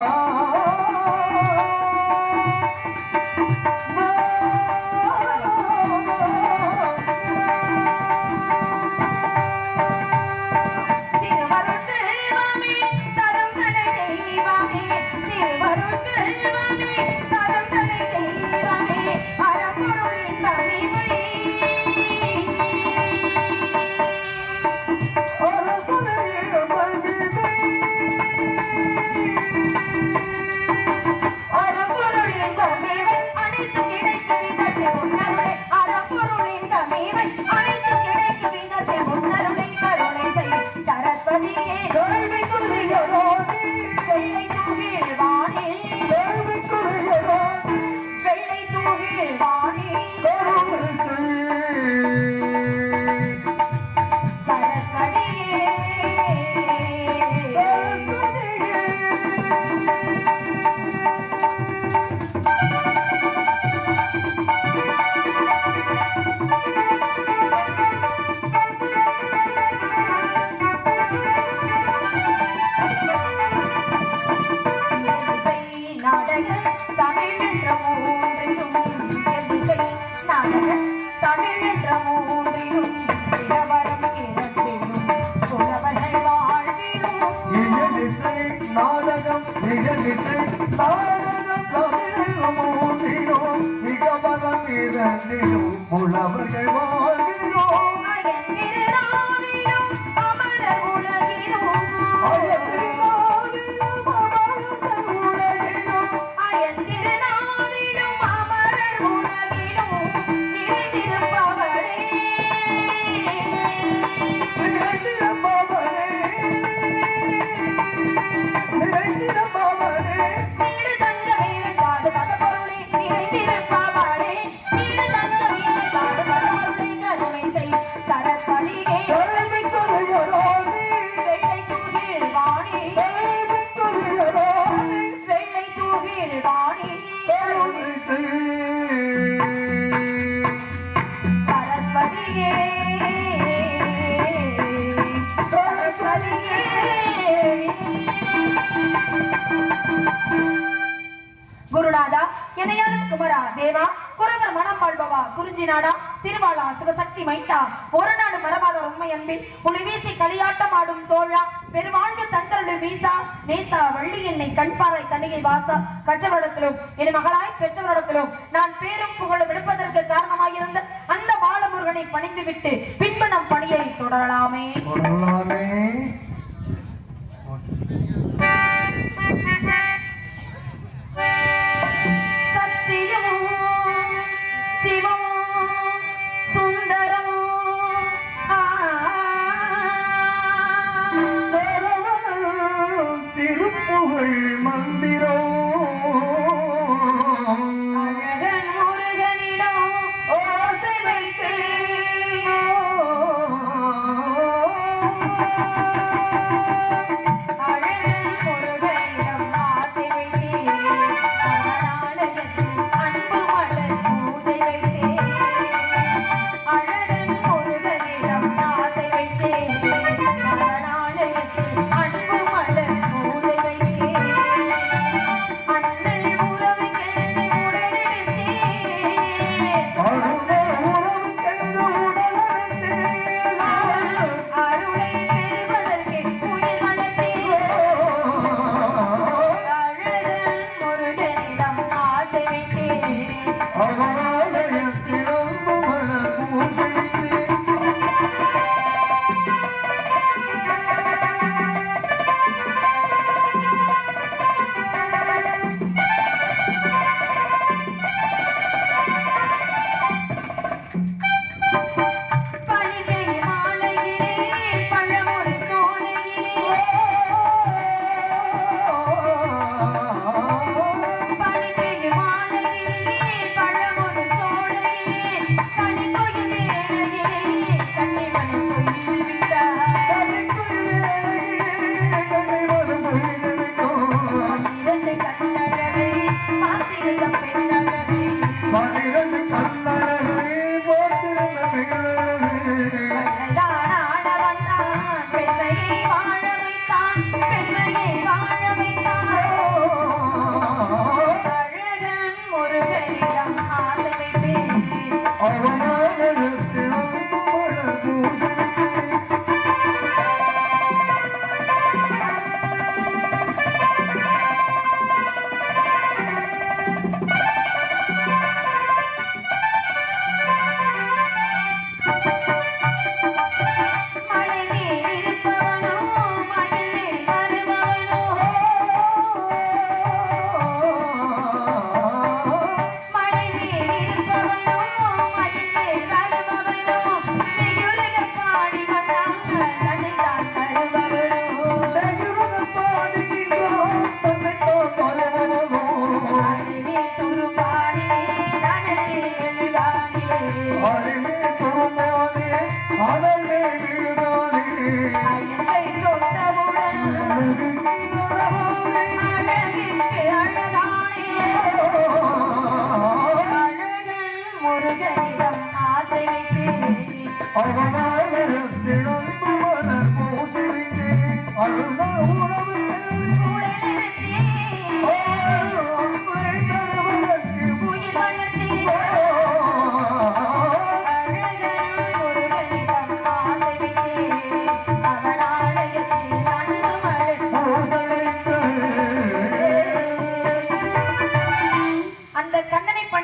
Oh, அயர்ந்திடும் புலவர்கள் வாழ்கிறோம் அமர உலகினோம் குறிஞ்சி நாடா திருவாளா சிவசக்தி மைந்தா ஒரு நாடு மரபாத உண்மை அன்பில் ஒளி வீசி களியாட்டம் ஆடும் தோழா பெருவாழ்வு தந்தருடு மீசா நேசா வள்ளி என்னை கண்பாறை தணிகை வாசா கற்றவரிடத்திலும் என் மகளாய் பெற்றவரிடத்திலும் நான் பேரும் புகழும் எடுப்பதற்கு காரணமாயிருந்த அந்த பாலமுருகனை பணிந்துவிட்டு பின்பு நம் பணியை தொடரலாமே தொடரலாமே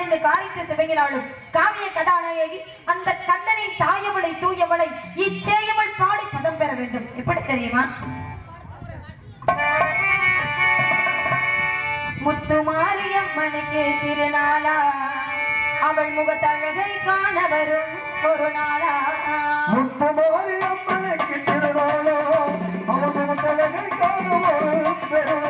கண்ணன் இந்த காரியத்தை துவங்கினாலும் காவிய கதாநாயகி அந்த கந்தனின் தாயவளை தூயவளை இச்சேயவள் பாடி பதம் பெற வேண்டும். எப்படி தெரியுமா? முத்துமாரியம்மனுக்கு திருநாளா அவள் முகத்தழகை காண வரும் ஒரு நாளா. முத்துமாரி அம்மனுக்கு திருநாளோ அவன் தலைகை காணுவோம் பெருளோ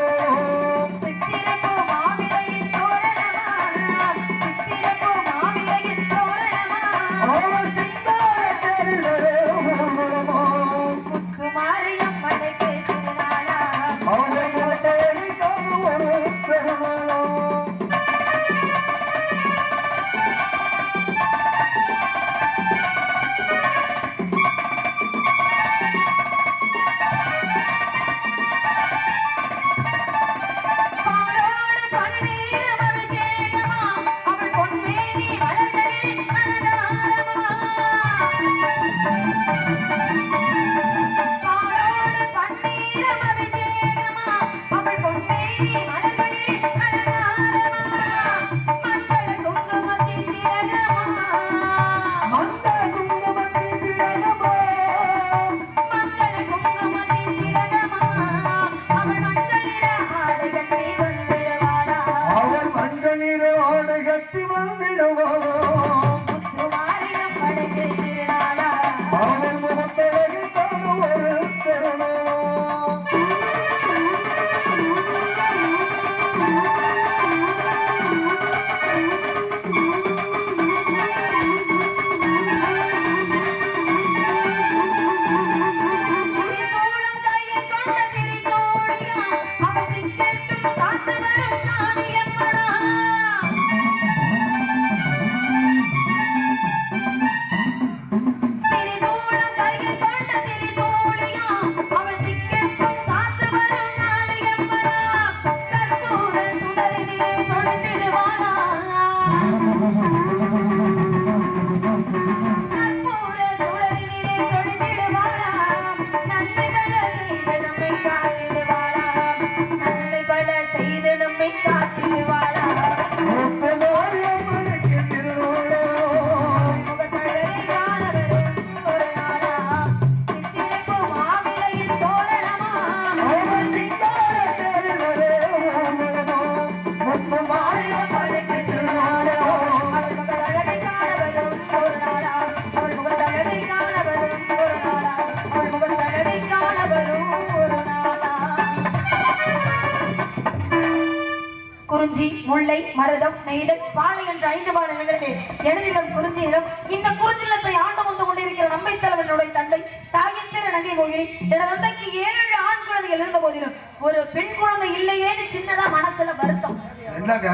மாநிலங்களிலே எழுதிடும் குறிஞ்சி நிலம் இந்த குறிஞ்சி நிலத்தை ஆண்டு வந்து கொண்டிருக்கிற நம்பை தலைவனுடைய தந்தை. தாயின் பேர் நங்கை மோகினி. எனது தந்தைக்கு ஏழு ஆண் குழந்தைகள் இருந்த போதிலும் ஒரு பெண் குழந்தை இல்லையேன்னு சின்னதா மனசுல வருத்தம். என்னங்க?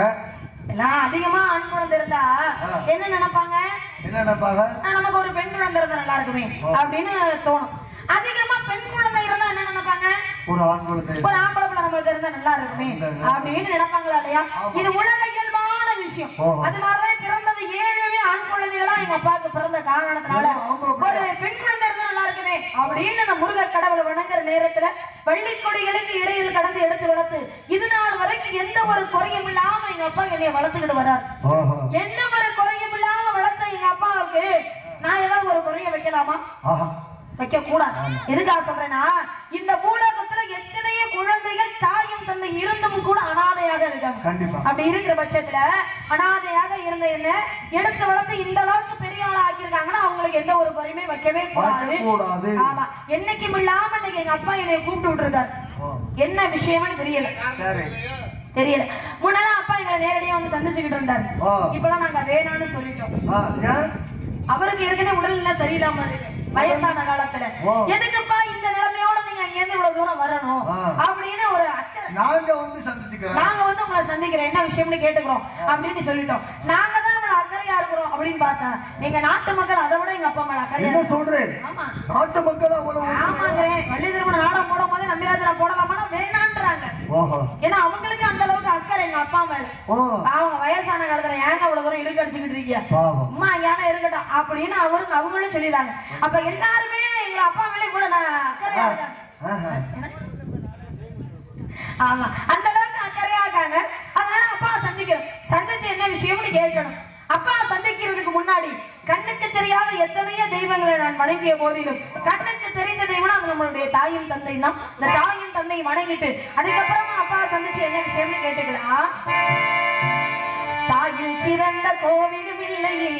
எல்லாம் அதிகமா ஆண் குழந்தை இருந்தா என்ன நினைப்பாங்க? என்ன நினைப்பாங்க? நமக்கு ஒரு பெண் குழந்தை இருந்தா நல்லா இருக்குமே அப்படின்னு தோணும். அதிகமா பெண் குழந்தை இருந்தா என்ன நினைப்பாங்க? ஒரு ஆண் குழந்தை ஒரு ஆம்பளை பிள்ளை நம்மளுக்கு இருந்தா நல்லா இருக்குமே அப்படின்னு நினைப்பாங்களா இல்லையா? இது உலக இயல்பான விஷயம். அது மாதிரிதான் பிறந்தது ஏழுமே ஆண் குழந்தைகளா எங்க அப்பாவுக்கு பிறந்த காரணத்தினால? ஒரு பெண் குழந்தை இருந்தா நல்லா இருக்குமே அப்படின்னு அந்த முருக கடவுளை வணங்குற நேரத்துல வள்ளி கொடிகளுக்கு இடையில் கடந்து எடுத்து வளர்த்து இது நாள் வரைக்கும் எந்த ஒரு குறையும் இல்லாம எங்க அப்பா என்னைய வளர்த்துக்கிட்டு வர்றார் எந்த ஒரு குறையும் இல்லாம வளர்த்த எங்க அப்பாவுக்கு நான் ஏதாவது ஒரு குறைய வைக்கலாமா? வைக்க கூடாது எதுக்காக சொல்றேன்னா இந்த பூலோகத்துல எத்தனையோ குழந்தைகள் தாயும் தந்தை இருந்தும் கூட அனாதையாக இருக்காங்க. கண்டிப்பா. அப்படி இருக்கிற பட்சத்துல அனாதையாக இருந்த என்ன? எடுத்து வளர்த்து இந்த அளவுக்கு பெரிய ஆளா ஆக்கியிருக்காங்கன்னா அவங்களுக்கு எந்த ஒரு குறையுமே வைக்கவே கூடாது. ஆமா. என்னைக்கும் இல்லாம இன்னைக்கு எங்க அப்பா என்னை கூப்பிட்டு விட்டுருக்காரு. என்ன விஷயம்னு தெரியல. தெரியல. முன்னெல்லாம் அப்பா எங்களை நேரடியா வந்து சந்திச்சுக்கிட்டு இருந்தாரு. இப்பெல்லாம் நாங்க வேணாம்னு சொல்லிட்டோம். அவருக்கு ஏற்கனவே உடல்நிலை சரியில்லாம இருக்கு. வயசான காலத்துல. எதுக்குப்பா இந்த நிலைமையோட நீங்க அங்க இருந்து இவ்வளவு தூரம் வரணும். அப்படின்னு ஒரு அக்கறை. நாங்க வந்து சந்திச்சுக்கிறோம். நாங்க வந்து உங்களை சந்திக்கிறோம். என்ன விஷயம்னு கேட்டுக்கிறோம். அப்படின்னு சொல்லிட்டோம். நாங்க தான் இவ்வளவு அக்கறையா இருக்கிறோம் அப்படின்னு பார்த்தா எங்க நாட்டு மக்கள் அதை விட எங்க அப்பா மேல அக்கறையா என்ன. சொல்றேன்? ஆமா. நாட்டு மக்கள் அவ்வளவு ஆமாங்கிறேன். வள்ளி திருமண நாடகம் போடும் போது நம்பிராஜனா போடலாமான்னா வேணான்றாங்க. ஏன்னா அவங்களுக்கு அந்த அக்கறை அப்பா மேல. அவங்க வயசான காலத்துல ஏங்க அவ்வளவு தூரம் இழுக்கு அடிச்சுக்கிட்டு இருக்கீங்க? அம்மா ஞானம் இருக்கட்டும் அப்படின்னு அவருக்கு அவங்களும் சொல்லிடுறாங்க. அப்ப எல்லாருமே எங்க அப்பா மேல இவ்வளவு நான் அக்கறையா? ஆமா. அந்த அளவுக்கு அக்கறையா இருக்காங்க. அதனால அப்பா சந்திக்கிறோம். சந்திச்சு என்ன விஷயம்னு கேட்கணும். அப்பா முன்னாடி கண்ணுக்கு தெரியாத எத்தனையோ தெய்வங்களை நான் வணங்கிய போதிலும் கண்ணுக்கு தெரிந்த தெய்வம் அது நம்மளுடைய தாயும் தந்தை தான். இந்த தாயும் தந்தையை வணங்கிட்டு அதுக்கப்புறமா அப்பா சந்திச்சு என்ன விஷயம்னு கேட்டுக்கலாம்? தாயில் சிறந்த கோவிலும் இல்லையே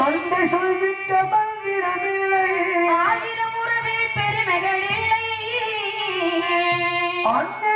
தந்தை சொல்வித்த மந்திரமில்லை ஆயிரம் உறவே பெருமைகள் இல்லை. அன்னை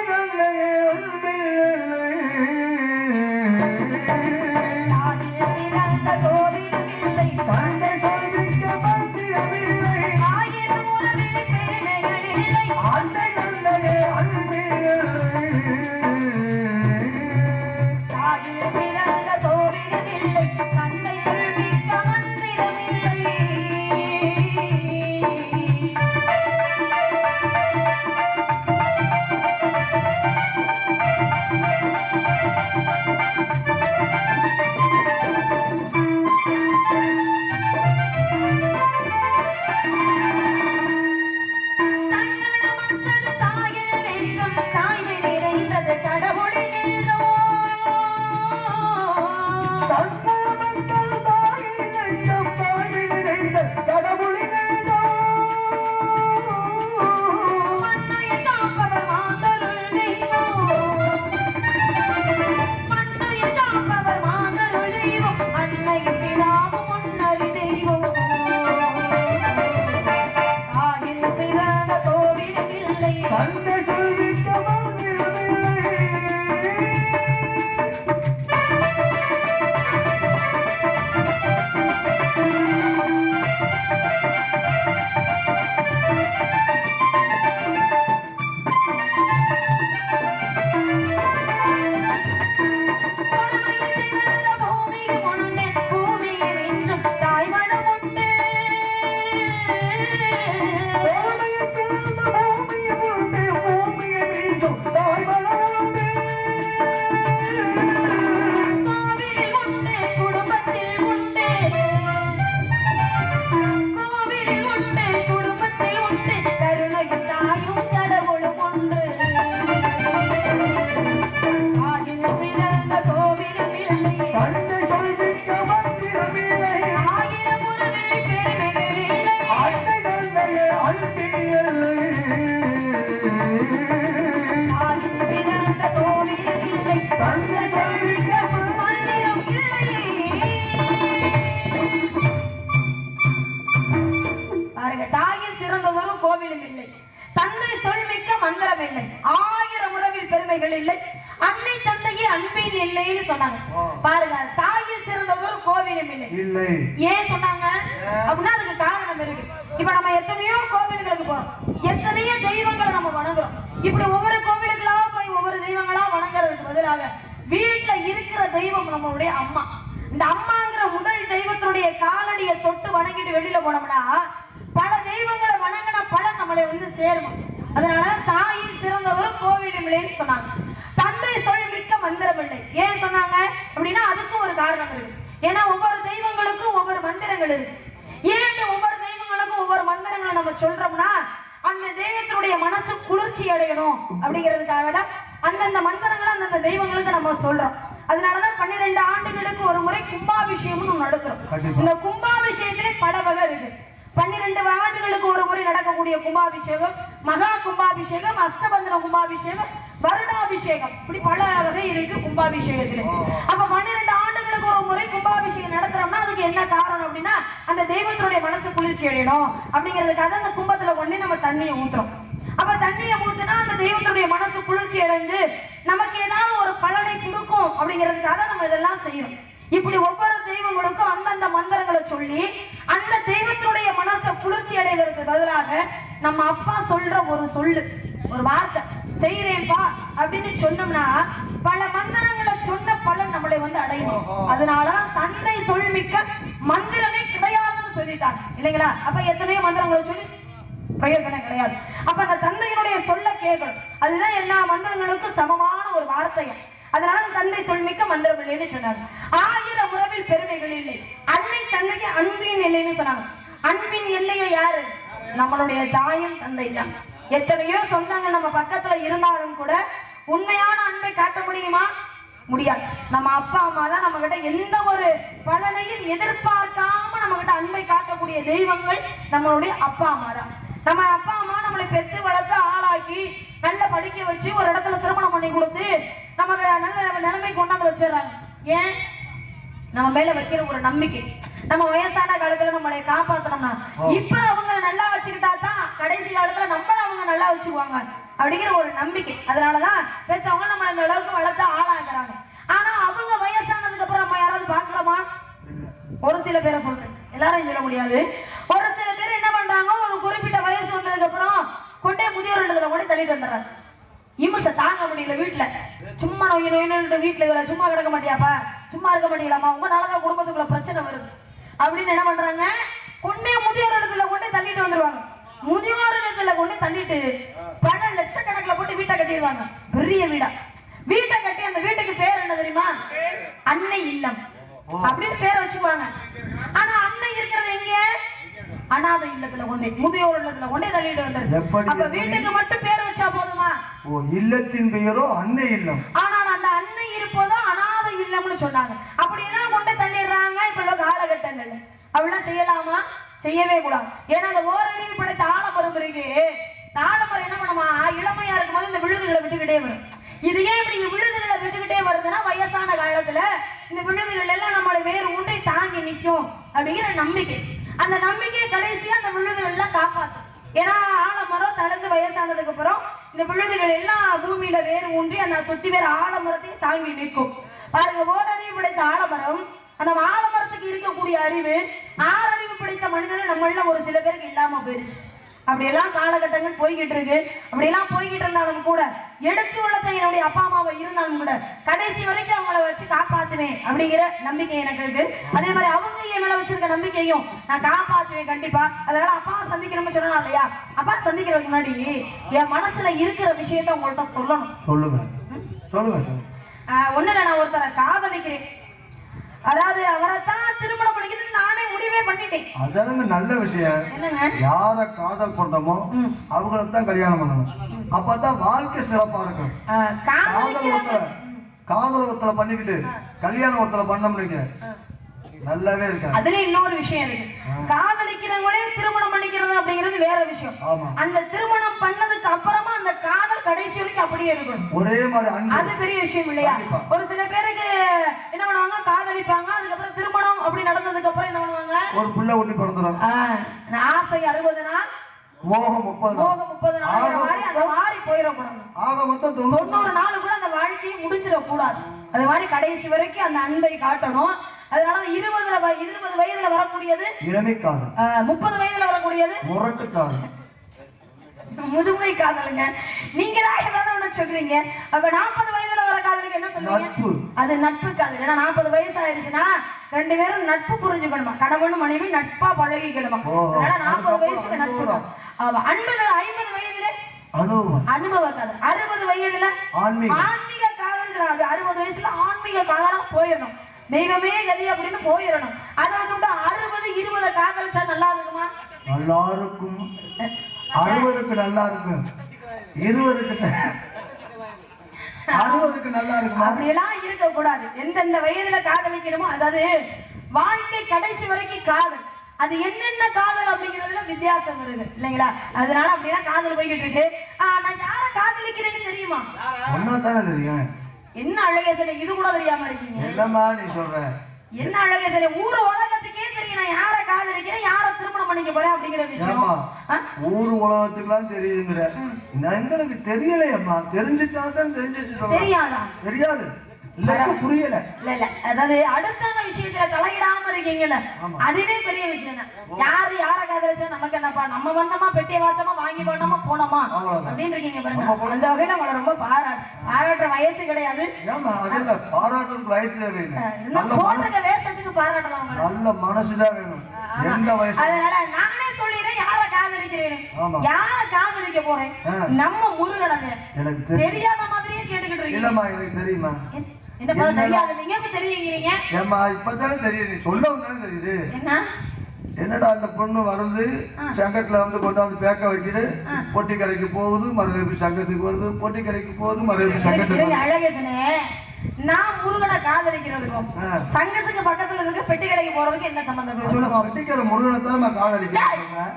இல்லை. ஆயிரம் உறவில் பெருமைகள் இல்லை. அன்னை தந்தையே அன்பின் இல்லைன்னு சொன்னாங்க. பாருங்க தாயில் சிறந்ததொரு கோவிலும் இல்லை. இல்லை. ஏன் சொன்னாங்க? அப்படின்னா அதுக்கு காரணம் இருக்கு. இப்ப நம்ம எத்தனையோ கோவில்களுக்கு போறோம். எத்தனையோ தெய்வங்களை நம்ம வணங்குறோம். இப்படி ஒவ்வொரு கோவிலுகளா போய் ஒவ்வொரு தெய்வங்களா வணங்குறதுக்கு பதிலாக வீட்டுல இருக்கிற தெய்வம் நம்மளுடைய அம்மா. இந்த அம்மாங்கிற முதல் தெய்வத்தினுடைய காலடியை தொட்டு வணங்கிட்டு வெளியில போனோம்னா பல தெய்வங்களை வணங்கின பலன் நம்மளை வந்து சேரும் அதனால தாயில் சிறந்ததொரு கோவிலும் இல்லைன்னு சொன்னாங்க. தந்தை சொல் மிக்க மந்திரம் இல்லை ஏன் சொன்னாங்க? அப்படின்னா அதுக்கும் ஒரு காரணம் இருக்கு. ஏன்னா ஒவ்வொரு தெய்வங்களுக்கும் ஒவ்வொரு மந்திரங்கள் இருக்கு. ஏன் ஒவ்வொரு தெய்வங்களுக்கும் ஒவ்வொரு மந்திரங்களை நம்ம சொல்றோம்னா அந்த தெய்வத்தினுடைய மனசு குளிர்ச்சி அடையணும் அப்படிங்கிறதுக்காக தான் அந்தந்த மந்திரங்களை அந்தந்த தெய்வங்களுக்கு நம்ம சொல்றோம். அதனாலதான் பன்னிரெண்டு ஆண்டுகளுக்கு ஒரு முறை கும்பாபிஷேகம்னு கண்டிப்பா. இந்த கும்பாபிஷேகத்திலே பல வகை இருக்கு. பன்னிரெண்டு ஆண்டுகளுக்கு ஒரு முறை நடக்கக்கூடிய கும்பாபிஷேகம் மகா கும்பாபிஷேகம் அஷ்டபந்தன கும்பாபிஷேகம் வருடாபிஷேகம். இப்படி பல வகை இருக்கு கும்பாபிஷேகத்துல. அப்ப பன்னிரெண்டு ஆண்டுகளுக்கு ஒரு முறை கும்பாபிஷேகம் நடத்துறோம்னா அதுக்கு என்ன காரணம் அப்படின்னா அந்த தெய்வத்தினுடைய மனசு குளிர்ச்சி அடையணும் அப்படிங்கிறதுக்காக அந்த கும்பத்துல ஒண்ணு நம்ம தண்ணியை ஊத்துறோம். அப்ப தண்ணியை ஊத்துனா அந்த தெய்வத்தினுடைய மனசு குளிர்ச்சி அடைந்து நமக்கு ஏதாவது ஒரு பலனை கொடுக்கும் அப்படிங்கிறதுக்காக நம்ம இதெல்லாம் செய்யறோம் இப்படி ஒவ்வொரு தெய்வங்களுக்கும் அந்தந்த மந்திரங்களை சொல்லி அந்த தெய்வத்தினுடைய மனசை குளிர்ச்சி அடைவதற்கு பதிலாக நம்ம அப்பா சொல்ற ஒரு சொல்லு ஒரு வார்த்தை செய்யறேன்ப்பா அப்படின்னு சொன்னோம்னா பல மந்திரங்களை சொன்ன பலன் நம்மளை வந்து அடையும். அதனாலதான் தந்தை சொல்மிக்க மந்திரமே கிடையாதுன்னு சொல்லிட்டாங்க. இல்லைங்களா? அப்ப எத்தனையோ மந்திரங்களை சொல்லி பிரயோஜனம் கிடையாது. அப்ப அந்த தந்தையினுடைய சொல்ல கேட்கணும். அதுதான் எல்லா மந்திரங்களுக்கும் சமமான ஒரு வார்த்தையும் அதனால தந்தை சொல்மிக்க மந்திரமில்லைன்னு சொன்னாங்க ஆயிரம் உறவில் பெருமைகள் இல்லை. அன்னை தந்தைக்கு அன்பின் இல்லைன்னு சொன்னாங்க. அன்பின் எல்லையை யாரு? நம்மளுடைய தாயும் தந்தை தான். எத்தனையோ சொந்தங்கள் நம்ம பக்கத்துல இருந்தாலும் கூட உண்மையான அன்பை காட்ட முடியுமா? முடியாது. நம்ம அப்பா அம்மா தான் நம்ம கிட்ட எந்த ஒரு பலனையும் எதிர்பார்க்காம நம்ம கிட்ட அன்பை காட்டக்கூடிய தெய்வங்கள் நம்மளுடைய அப்பா அம்மா தான். நம்ம அப்பா அம்மா நம்மளை பெத்து வளர்த்து ஆளாக்கி நல்ல படிக்க வச்சு ஒரு இடத்துல திருமணம் பண்ணி கொடுத்து நமக்கு நல்ல நிலைமை கொண்டாந்து வச்சிடுறாங்க. ஏன்? நம்ம மேல வைக்கிற ஒரு நம்பிக்கை. நம்ம வயசான காலத்துல நம்மளை காப்பாத்தணும்னா இப்ப அவங்க நல்லா வச்சுக்கிட்டா தான் கடைசி காலத்துல நம்மள அவங்க நல்லா வச்சுக்குவாங்க அப்படிங்கிற ஒரு நம்பிக்கை. அதனாலதான் பெத்தவங்க நம்மளை இந்த அளவுக்கு வளர்த்து ஆளாக்குறாங்க ஆனா அவங்க வயசானதுக்கு அப்புறம் நம்ம யாராவது பாக்குறோமா? ஒரு சில பேரை சொல்றேன். எல்லாரையும் சொல்ல முடியாது. ஒரு சில பேர் என்ன பண்றாங்க? ஒரு குறிப்பிட்ட வயசு வந்ததுக்கு அப்புறம் கொண்டே முதியோர் இல்லத்துல கொண்டு தள்ளிட்டு வந்துடுறாங்க. இம்சை தாங்க முடியல வீட்டில் சும்மா நோய் நோயின்னு வீட்டில் இவ்வளோ சும்மா கிடக்க மாட்டியாப்பா? சும்மா இருக்க மாட்டீங்களாமா உங்களாலதான் குடும்பத்துக்குள்ள பிரச்சனை வருது. அப்படின்னு என்ன பண்ணுறாங்க கொண்டே முதியோர் இடத்துல கொண்டே தள்ளிட்டு வந்துடுவாங்க முதியோர் இடத்துல கொண்டு தள்ளிட்டு பல லட்சக்கணக்கில் போட்டு வீட்டை கட்டிடுவாங்க. பெரிய வீடா. வீட்டை கட்டி அந்த வீட்டுக்கு பேர் என்ன தெரியுமா? அன்னை இல்லம். அப்படின்னு பேரை வச்சுக்குவாங்க. ஆனா அன்னை இருக்கிறது எங்க? அனாதை இல்லத்துல கொண்டே முதியோர் இல்லத்துல கொண்டே தள்ளிட்டு எப்படி, அப்ப? வீட்டுக்கு மட்டும் பேர் வச்சா போதுமா? ஓ இல்லத்தின் பெயரோ அன்னை இல்லம்? ஆனால் அந்த அன்னை இருப்பதோ அனாதை இல்லம்னு சொன்னாங்க. அப்படியெல்லாம் கொண்டு தள்ளிடுறாங்க இப்ப உள்ள காலகட்டங்கள்ல. அப்படிலாம் செய்யலாமா? செய்யவே கூடாது. ஏன்னா அந்த ஓரறிவு படைத்த ஆலமரம் இருக்கு. இந்த ஆலமரம் என்ன பண்ணுமா? இளமையா இருக்கும்போது இந்த விழுதுகளை விட்டுக்கிட்டே வரும். இது ஏன் இப்படி விழுதுகளை விட்டுக்கிட்டே வருதுன்னா வயசான காலத்துல இந்த விழுதுகள் எல்லாம் நம்மளை வேறு ஒன்றை தாங்கி நிற்கும் அப்படிங்கிற நம்பிக்கை. அந்த நம்பிக்கையை கடைசியா அந்த விழுதுகள் எல்லாம் காப்பாத்தும். ஏன்னா ஆலமரம் தளர்ந்து வயசானதுக்கு அப்புறம் இந்த விழுதுகள் எல்லாம் பூமியில வேறு ஊன்றி அந்த சுத்தி வேற ஆலமரத்தையும் தாங்கி நிற்கும். பாருங்க ஓரறிவு படைத்த ஆலமரம் அந்த ஆலமரத்துக்கு இருக்கக்கூடிய அறிவு ஆறறிவு படைத்த மனிதர்கள் நம்மள ஒரு சில பேருக்கு இல்லாம போயிருச்சு. அப்படியெல்லாம் காலகட்டங்கள் போய்கிட்டு இருக்கு அப்படியெல்லாம் போய்கிட்டு இருந்தாலும் கூட எடுத்து உள்ளத்தை என்னுடைய அப்பா அம்மாவை இருந்தாலும் கூட கடைசி வரைக்கும் அவங்கள வச்சு காப்பாத்துவேன் அப்படிங்கிற நம்பிக்கை எனக்கு இருக்கு. அதே மாதிரி அவங்க என் மேல வச்சிருக்க நம்பிக்கையும் நான் காப்பாத்துவேன் கண்டிப்பா. அதனால அப்பா சந்திக்கணும்னு சொன்னா இல்லையா? அப்பா சந்திக்கிறதுக்கு முன்னாடி என் மனசுல இருக்கிற விஷயத்த உங்கள்ட்ட சொல்லணும். சொல்லுங்க. சொல்லுங்க ஒண்ணுல நான் ஒருத்தரை காதலிக்கிறேன். அதாவது அவரைத்தான் திருமணம் பண்ணிக்கணும்னு நானே முடிவே பண்ணிட்டேன். அதனங்க நல்ல விஷயம். என்னங்க? யார காதல் பண்றோமோ அவங்கள தான் கல்யாணம் பண்ணணும். அப்பதான் வாழ்க்கை சிறப்பா இருக்கும். காதல் ஒருத்தர காதல் ஒருத்தர பண்ணிக்கிட்டு கல்யாணம் ஒருத்தர பண்ணோம்னீங்க நல்லாவே இருக்காது அதுல இன்னொரு விஷயம் இருக்கு. காதலிக்கிறவங்களே திருமணம் பண்ணிக்கிறது அப்படிங்கிறது வேற விஷயம். அந்த திருமணம் பண்ணதுக்கு அப்புறமா அந்த காதல் கடைசி வரைக்கும் அப்படியே இருக்கும் ஒரே மாதிரி அது பெரிய விஷயம் இல்லையா. ஒரு சில பேருக்கு என்ன பண்ணுவாங்க? காதலிப்பாங்க. அதுக்கப்புறம் திருமணம் அப்படி நடந்ததுக்கு அப்புறம் என்ன பண்ணுவாங்க? ஒரு புள்ள ஒண்ணு பிறந்துடும் ஆசை அறுபது நாள் மோகம் முப்பது நாள். மோகம் முப்பது நாள் அந்த மாதிரி போயிடக்கூடாது. ஆக மொத்தம் தொண்ணூறு நாள் கூட அந்த வாழ்க்கையை முடிஞ்சிடக்கூடாது. அது மாதிரி கடைசி வரைக்கும் அந்த அன்பை காட்டணும். அதனால தான் இருபதுல இருபது வயதுல வரக்கூடியது இளமை காதல் ஆஹ், முப்பது வயதுல வரக்கூடியது. முரட்டு காதல் முதுமை காதலுங்க. நீங்களா ஏதாவது ஒண்ணு சொல்றீங்க? அப்ப நாற்பது வயதுல வர காதலுக்கு என்ன சொல்றீங்க. அது நட்பு காதல். ஏன்னா நாற்பது வயசு ஆயிடுச்சுன்னா ரெண்டு பேரும் நட்பு புரிஞ்சுக்கணுமா? கணவன் மனைவி நட்பா பழகிக்கணுமா? அதனால நாற்பது வயசுக்கு நட்பு. ஆமா. ஐம்பது ஐம்பது வயதுல? அனுபவ காதல். அறுபது வயதுல? ஆன்மீக காதல் அறுபது வயசுல ஆன்மீக காதலா போயிடணும் தெய்வமே கதி அப்படின்னு போயிடணும் அதை விட்டு அறுபது இருபது காதலிச்சா நல்லா இருக்குமா? நல்லா இருக்கும். அறுபதுக்கு நல்லா இருக்கும். இருபதுக்கு அறுபதுக்கு நல்லா இருக்குமா? அப்படியெல்லாம் இருக்க கூடாது எந்தெந்த வயதுல காதலிக்கணுமோ அதாவது வாழ்க்கை கடைசி வரைக்கும் காதல். அது என்னென்ன காதல் அப்படிங்கிறதுல வித்தியாசம் இருக்கு இல்லைங்களா? அதனால அப்படின்னா காதல் போய்கிட்டு இருக்கு. நான் யார காதலிக்கிறேன்னு தெரியுமா? ஒன்னா தானே தெரியும். என்ன அழகே சரி இது கூட தெரியாம இருக்கீங்க. என்னம்மா நீ சொல்ற? என்ன அழகே சரி ஊர் உலகத்துக்கே தெரியும். நான் யார காதலிக்கிறேன் யார திருமணம் பண்ணிக்க போறேன் அப்படிங்கிற விஷயம்? ஊர் உலகத்துக்குலாம் தெரியுதுங்கிற. எங்களுக்கு தெரியலையம்மா. தெரிஞ்சுட்டா தான் தெரிஞ்சுட்டு. தெரியாதா? தெரியாது. புரியல. இல்ல இல்ல. அதாவது அடுத்தவங்க விஷயத்துல தலையிடாம இருக்கீங்கல்ல. அதுவே பெரிய விஷயம் தான் யாரு யார காதலிச்சா நமக்கு என்னப்பா? நம்ம வந்தோமா பெட்டிய வாச்சோமா வாங்கி போனோமா போனோமா. அப்படின்னு இருக்கீங்க நம்ம பாருங்க போல- அந்த வகையில உங்களை ரொம்ப பாராட்டு பாராட்டுற வயசு கிடையாது. பாராட்டுறதுக்கு வயசு வேணும். போட்டிருக்க வேஷத்துக்கு பாராட்டலாம் நல்ல மனசுதான் வேணும். எந்த வயசு அதனால நானே சொல்லிடுறேன் யார காதலிக்கிறேன்னு. ஆமா. யார காதலிக்க போறேன். நம்ம முருகனங்க எனக்கு தெரியாத மாதிரியே கேட்டுக்கிட்டு இருக்கீங்க. இல்லம்மா எனக்கு தெரியுமா என்னப்பா தெரியாது நீங்க இப்ப தெரியுங்கிறீங்க? ஏம்மா இப்பதானே தெரியுது. சொல்ல தானே தெரியுது. என்ன? என்னடா அந்த பொண்ணு வருது? சங்கத்துல வந்து கொண்டாந்து பேக்க வைக்குது. பொட்டி கடைக்கு போகுது மறுபடியும் சங்கத்துக்கு வருது. பொட்டி கடைக்கு போகுது மறுபடியும் சங்கத்துக்கு அழகேசனே நான் வைக்கிறதுக்கும் ஆ. சங்கத்துக்கு பக்கத்துல இருக்க பெட்டி கடைக்கு போறதுக்கு என்ன சம்பந்தம்? சொல்லுங்க வெட்டிக்கிற முருகனை தான் நான் காதலிக்கிறேன்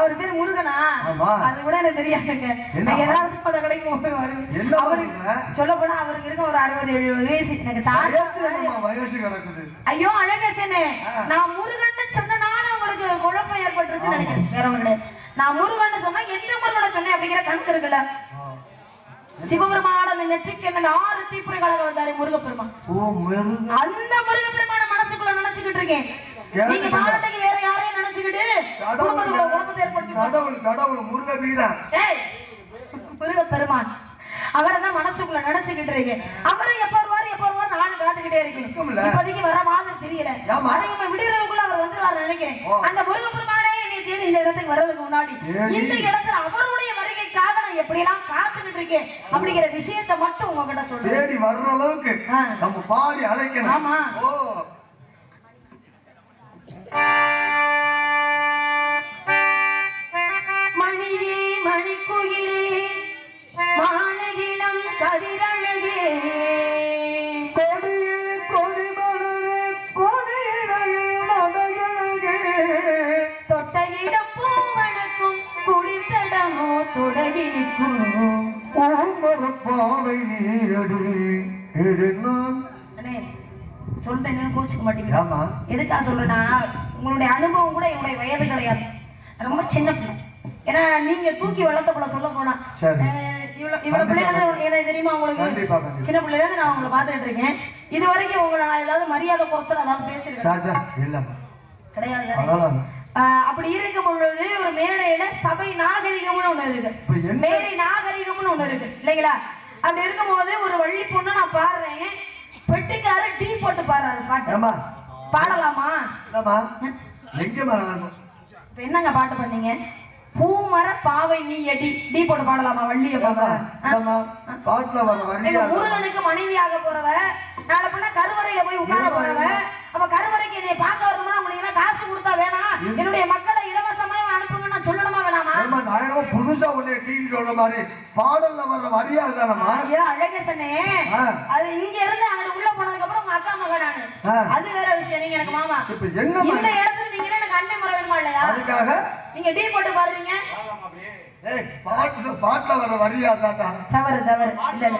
அவர் பேர் முருகனா. அது கூட எனக்கு தெரியாதுங்க. அந்த கடைக்கு போய் வருவேன்? அவருக்கு? சொல்ல போனா அவருக்கு இருக்க ஒரு அறுபது எழுபது வயசு. எனக்கு தாத்தா ஐயோ அழகேசனே. நான் முருகன்னு சொன்னனால உங்களுக்கு குழப்பம் ஏற்பட்டுருச்சுன்னு நினைக்கிறேன். வேற கிடையாது. நான் முருகன்னு சொன்னா எந்த முருகனை சொன்னேன் அப்படிங்கிற கணக்கு இருக்குல்ல? சிவபெருமான நெற்றிக்கு என்ன ஆறு தீப்புரை கழகம் வந்தாரு முருகப்பெருமான். அந்த முருகப்பெருமான மனசுக்குள்ள நினைச்சுக்கிட்டு இருக்கேன். நீங்க மாநாட்டுக்கு வேற யாரையும் நினைச்சுக்கிட்டு குடும்பத்துக்குள்ள குழப்பத்தை ஏற்படுத்தி கடவுள் கடவுள் முருக வீரன் ஏய் முருகப்பெருமான். அவரை தான் மனசுக்குள்ள நினைச்சுக்கிட்டு இருக்கேன். அவரு எப்ப வருவாரு எப்ப வருவாரு நானும் காத்துக்கிட்டே இருக்கேன். இருக்கும்ல. இப்போதைக்கு வர மாதிரி தெரியல. விடுறதுக்குள்ள அவர் வந்துருவாரு நினைக்கிறேன். அந்த முருகப்பெருமானே என்னை தேடி இந்த இடத்துக்கு வர்றதுக்கு முன்னாடி. இந்த இடத்துல அவருடைய வருகைக்காக நான் எப்படியெல்லாம் காத்துக்கிட்டு இருக்கேன் அப்படிங்கிற விஷயத்தை மட்டும் உங்ககிட்ட சொல்றேன். தேடி வர்ற அளவுக்கு ஆ. நம்ம பாடி அழைக்கணும். ஆமா. ஓ. மணியே மணிக்குயிலே மாலகிலம் கதிரழகே. கொடியே கொடி மலரே கொடியிடையில் நடையழகே தொட்ட இடம் பூவணக்கும் குளிர்தடமோ தொடகினிக்கும் ஓமரப்பாவை நீயடி எடு நான் சொல்லிட்டேன் என்னன்னு கோச்சுக்க சொல்றேன்னா உங்களுடைய அனுபவம் கூட என்னுடைய வயது கிடையாது. ரொம்ப சின்ன பிள்ளை. ஏன்னா நீங்க தூக்கி வளர்த்த பிள்ளை சொல்ல போனா இவ்வளவு இருந்து எனக்கு தெரியுமா உங்களுக்கு. சின்ன பிள்ளைல இருந்து நான் உங்களை பார்த்துட்டு இருக்கேன். இது வரைக்கும் உங்களை நான் ஏதாவது மரியாதை குறைச்சல் சாச்சா இல்லம்மா. கிடையாது அப்படி இருக்கும் பொழுது ஒரு மேடையில சபை நாகரிகம்னு ஒண்ணு இருக்கு. மேடை நாகரிகம்னு ஒண்ணு இருக்கு இல்லைங்களா? அப்படி இருக்கும்போது ஒரு வள்ளி பொண்ணு நான் பாடுறேன். பெட்டிக்கார டீ போட்டு பாடுறாரு பாட்டு. பாடலாமா? எங்க என்னங்க பாட்டு பண்ணீங்க பூமர பாவை நீ அடி டீ போட்டு பாடலாமா? வள்ளிய பாட்டுல வர முருகனுக்கு மனைவியாக போறவ நாளை பண்ண கருவறையில போய் உட்கார போறவ. அப்ப கருவறைக்கு என்னை பார்க்க வரணும்னா எல்லாம் காசு கொடுத்தா வேணாம் என்னுடைய மக்களை இலவசமா அனுப்புங்க நான் சொல்லணுமா வேணாமா? நான் என்னமோ புதுசா உன்னை டீம் சொல்ற மாதிரி பாடல்ல வர்ற வரியா தானம்மா ஐயோ அழகேசனே. அது இங்க இருந்து அங்கிட்டு உள்ள போனதுக்கு அப்புறம் உங்க அக்கா மகன். அது வேற விஷயம். நீங்க எனக்கு மாமா. இப்ப என்னம்மா? அண்ணன் முறை வேணுமா இல்லையா அதுக்காக? நீங்க டீ போட்டு பாடுறீங்க? ஏய் பாட்டுல பாட்டுல வர வரியா தாத்தா? தவறு தவறு. இல்ல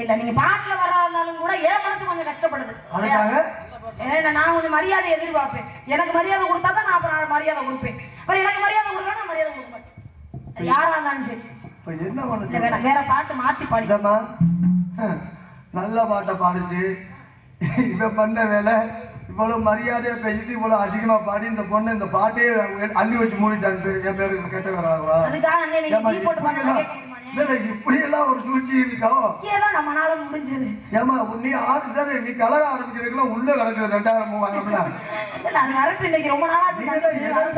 இல்ல. நீங்க பாட்டுல வர்றதா இருந்தாலும் கூட என் மனசு கொஞ்சம் கஷ்டப்படுது. அதுக்காக? ஏன்னா நான் கொஞ்சம் மரியாதை எதிர்பார்ப்பேன். எனக்கு மரியாதை கொடுத்தா தான் நான் அப்புறம் மரியாதை கொடுப்பேன். அப்புறம் எனக்கு மரியாதை கொடுக்கணும் நான் மரியாதை கொடுக்க மாட்டேன். அது யாரா இருந்தாலும் சரி. இப்ப என்ன பண்ண வேணாம். வேற பாட்டு மாத்தி பாடி. இதம்மா நல்ல பாட்டை பாடுச்சு. இவன் பண்ண வேலை. இவ்வளவு மரியாதையா பேசிட்டு இவ்வளவு அசிங்கமா பாடி இந்த பொண்ணு இந்த பாட்டையே அள்ளி வச்சு மூடிட்டான்ட்டு என் பேரு கேட்ட வராங்களா அதுக்காக அண்ணே நீங்க டீ போட்டு பாடுறதா கேட்க முடியுமா இல்ல இப்படி எல்லாம் ஒரு சூழ்ச்சி இருக்கா? ஏதோ நம்மளால முடிஞ்சது. ஏமா நீ ஆறு தானே நீ கலக ஆரம்பிக்கிறதுக்குலாம் உள்ள கிடக்குது ரெண்டாயிரம் மூவாயிரம் இல்ல அது வரட்டு இன்னைக்கு ரொம்ப நாளாச்சு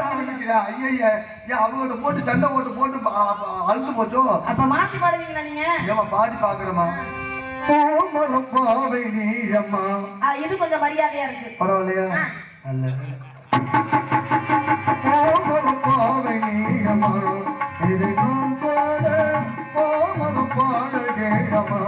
ஆரம்பிக்கிறா? ஐயா ஏன் அவங்கள்ட்ட போட்டு சண்டை போட்டு போட்டு அழுத்து போச்சோ? அப்ப மாத்தி பாடுவீங்களா நீங்க? ஏமா பாடி பாக்குறமா பாவை நீ அம்மா ஆ, இது கொஞ்சம் மரியாதையா இருக்கு. பரவாயில்லையா? நல்ல பாவை நீ அம்மா இது நான் பாட பாமர பாடகே அம்மா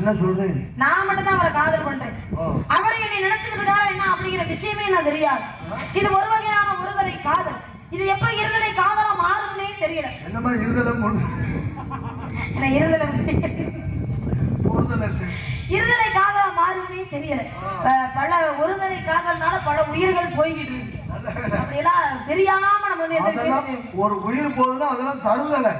என்ன சொல்றேன்? நான் மட்டும் தான் அவரை காதல் பண்றேன். அவர் என்னை நினைச்சுக்கிட்டு இருக்காரா என்ன அப்படிங்கிற விஷயமே எனக்கு தெரியாது. இது ஒரு வகையான ஒருதலை காதல். இது எப்ப இருதலை காதலா மாறும்னே தெரியல. என்ன மாதிரி இருதலை என்ன இருதலை பொறுதல் இருதலை காதலா மாறும்னே தெரியல. பல ஒருதலை காதல்னால பல உயிர்கள் போய்கிட்டு இருக்கு. அப்படியெல்லாம் தெரியாம நம்ம வந்து ஒரு உயிர் போகுதுன்னா அதெல்லாம் தருதலை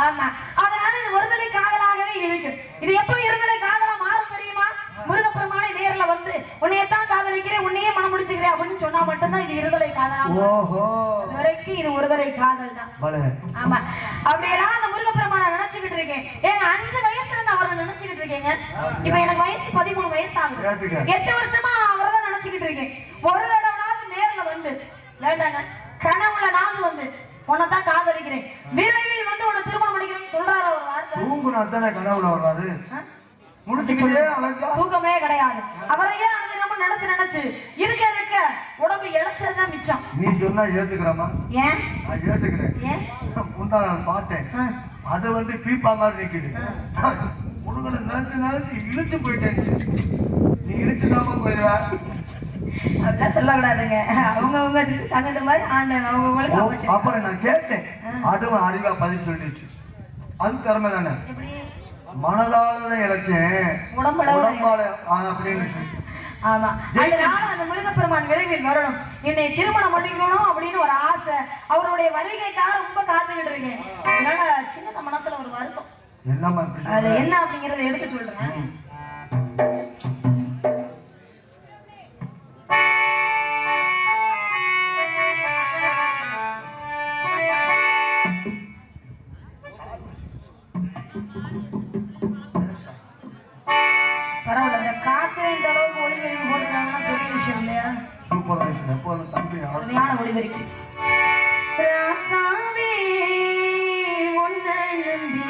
ஆமா அதனால இது ஒருதலை காதலாகவே இருக்கு இது எப்ப இருதலை காதலா மாறும் தெரியுமா முருகப்பெருமானை நேர்ல வந்து உன்னையத்தான் காதலிக்கிறேன் உன்னையே மனம் முடிச்சுக்கிறேன் அப்படின்னு சொன்னா மட்டும்தான் இது இருதலை காதலா மாறும். ஓஹோ அது வரைக்கும் இது ஒருதலை காதல் தான் பலே ஆமா. அப்படியெல்லாம் அந்த முருகப்பெருமானை நினைச்சுக்கிட்டு இருக்கேன். ஏங்க அஞ்சு வயசுல இருந்து அவரை நினைச்சுக்கிட்டு இருக்கேங்க. இப்ப எனக்கு வயசு பதிமூணு வயசு ஆகுது. எட்டு வருஷமா அவரை தான் நினைச்சுக்கிட்டு இருக்கேன். ஒரு தடவைனாவது நேர்ல வந்து லேட்டாங்க கனவுல நாந்து வந்து உன்னை தான் காதலிக்கிறேன். விரைவில் வந்து உன்னை திருமணம் பண்ணிக்கிறேன்னு சொல்றாரு ஒரு வார்த்தை. தூங்குனா தானே கனவுல வர்றாரு? முடிச்சுக்கிட்டே அழைச்சா தூக்கமே கிடையாது. அவரையே அனுதி நம்ம நினைச்சு நினைச்சு இருக்க இருக்க உடம்பு இழைச்சதுதான் மிச்சம் நீ சொன்னா ஏத்துக்கிறமா ஏன்? நான் ஏத்துக்கிறேன். ஏன்? முந்தா நாள் பார்த்தேன். அது வந்து பீப்பா மாதிரி நிக்குது. முருகனை நினைச்சு நினைச்சு இழுத்து போயிட்டேன். நீ இழுச்சுதாம போயிருவ. அப்படிலாம் சொல்லக்கூடாதுங்க. அவங்க அவங்க தகுந்த மாதிரி ஆண்டவன் அமைச்சு. அப்புறம் நான் கேட்டேன். அதுவும் அறிவா பதில் சொல்லிடுச்சு. அது திறமை தானே எப்படி மனதால தான் இழைச்சேன் உடம்புல அப்படின்னு சொல்லி. ஆமா. அதனால அந்த முருகப்பெருமான் விரைவில் வரணும். என்னை திருமணம் பண்ணிக்கணும் அப்படின்னு ஒரு ஆசை. அவருடைய வருகைக்காக ரொம்ப காத்துக்கிட்டு இருக்கேன். அதனால சின்ன மனசுல ஒரு வருத்தம். அது? என்ன அப்படிங்கறத எடுத்து சொல்றேன். பரவாயில்ல இந்த காத்திரை எப்போதும் தம்பி. அருமையான ஒளிபெருக்கி ராசாவே உன்னை நம்பி